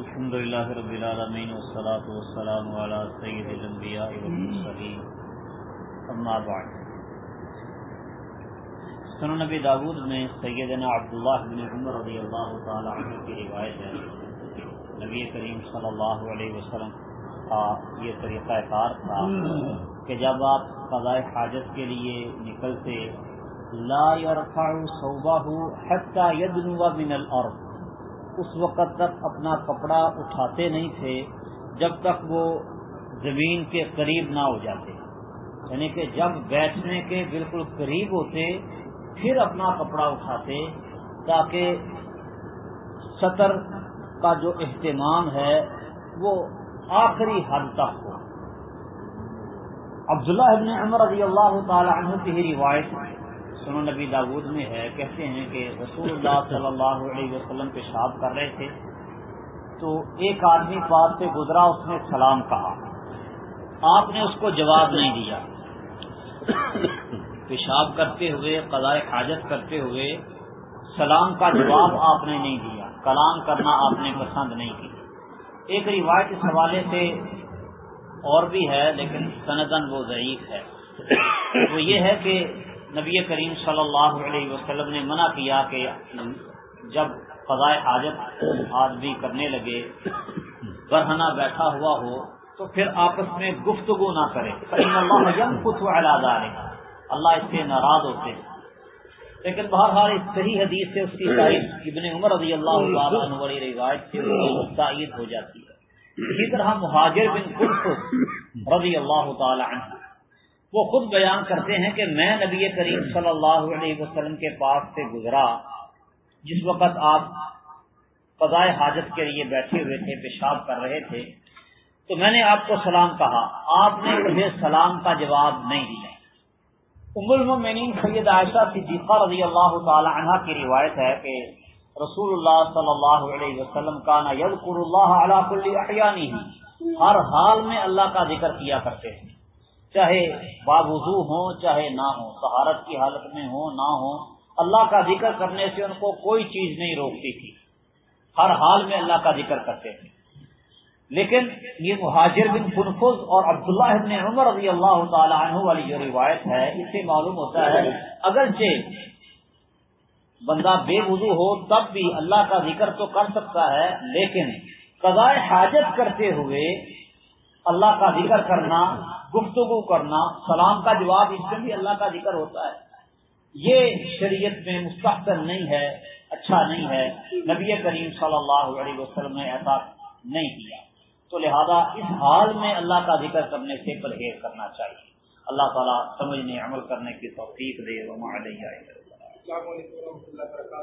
الحمد لله رب العالمين والصلاة والسلام على سيد الانبياء والمرسلين اما بعد. سنن نبی داود میں سیدنا عبداللہ بن عمر رضی اللہ تعالی عنہ کی روایت ہے نبی کریم صلی اللہ علیہ وسلم کا یہ طریقہ کار تھا کہ جب آپ قضاء حاجت کے لیے نکلتے، لا يرفع صوبه حتى يدنو من الارض. اس وقت تک اپنا کپڑا اٹھاتے نہیں تھے، جب تک وہ زمین کے قریب نہ ہو جاتے۔ یعنی کہ جب بیٹھنے کے بالکل قریب ہوتے، پھر اپنا کپڑا اٹھاتے، تاکہ سطر کا جو اہتمام ہے، وہ آخری حد تک ہو۔ عبداللہ ابن عمر رضی اللہ تعالی عنہ کی ہی روایت سنو نبی داود میں ہے، کہتے ہیں کہ رسول اللہ صلی اللہ علیہ وسلم پیشاب کر رہے تھے۔ تو ایک آدمی پاس سے گزرا، اس نے سلام کہا۔ آپ نے اس کو جواب نہیں دیا۔ پیشاب کرتے ہوئے، قضاء حاجت کرتے ہوئے سلام کا جواب آپ نے نہیں دیا۔ کلام کرنا آپ نے پسند نہیں کی۔ ایک روایت اس حوالے سے اور بھی ہے، لیکن سندن وہ ضعیف ہے۔ وہ یہ ہے کہ نبی کریم صلی اللہ علیہ وسلم نے منع کیا کہ جب فضائے حاجت آدمی کرنے لگے برہنا بیٹھا ہوا ہو، تو پھر آپس میں گفتگو نہ کرے۔ اللہ اس سے ناراض ہوتے ہیں۔ لیکن بہرحال اس صحیح حدیث سے اس کی تاریخ ابن عمر رضی اللہ عنہ روایت سے تائید ہو جاتی ہے۔ اسی طرح مہاجر بن قلف رضی اللہ تعالی عنہ۔ وہ خود بیان کرتے ہیں کہ میں نبی کریم صلی اللہ علیہ وسلم کے پاس سے گزرا، جس وقت آپ فضائے حاجت کے لیے بیٹھے ہوئے تھے، پیشاب کر رہے تھے، تو میں نے آپ کو سلام کہا۔ آپ نے مجھے سلام کا جواب نہیں دیا۔ ام المؤمنین سید عائشہ صدیقہ رضی اللہ تعالی عنہ کی روایت ہے کہ رسول اللہ صلی اللہ علیہ وسلم کا نا یذکر اللہ علی کل احیانی ہر حال میں اللہ کا ذکر کیا کرتے ہیں۔ چاہے باوضو ہوں، چاہے نہ ہوں سہارت کی حالت میں ہوں، نہ ہوں، اللہ کا ذکر کرنے سے ان کو کوئی چیز نہیں روکتی تھی۔ ہر حال میں اللہ کا ذکر کرتے تھے۔ لیکن یہ مہاجر بن فنفز اور عبداللہ ابن عمر رضی اللہ تعالیٰ عنہ والی جو روایت ہے، اس سے معلوم ہوتا ہے، اگرچہ بندہ بے وضو ہو، تب بھی اللہ کا ذکر تو کر سکتا ہے، لیکن قضاء حاجت کرتے ہوئے اللہ کا ذکر کرنا گفتگو کرنا، سلام کا جواب اس میں بھی اللہ کا ذکر ہوتا ہے۔ یہ شریعت میں مستحسن نہیں ہے اچھا نہیں ہے۔ نبی کریم صلی اللہ علیہ وسلم نے ایسا نہیں کیا۔ تو لہذا اس حال میں اللہ کا ذکر کرنے سے پرہیز کرنا چاہیے۔ اللہ تعالیٰ سمجھنے عمل کرنے کی توفیق دے۔ وہ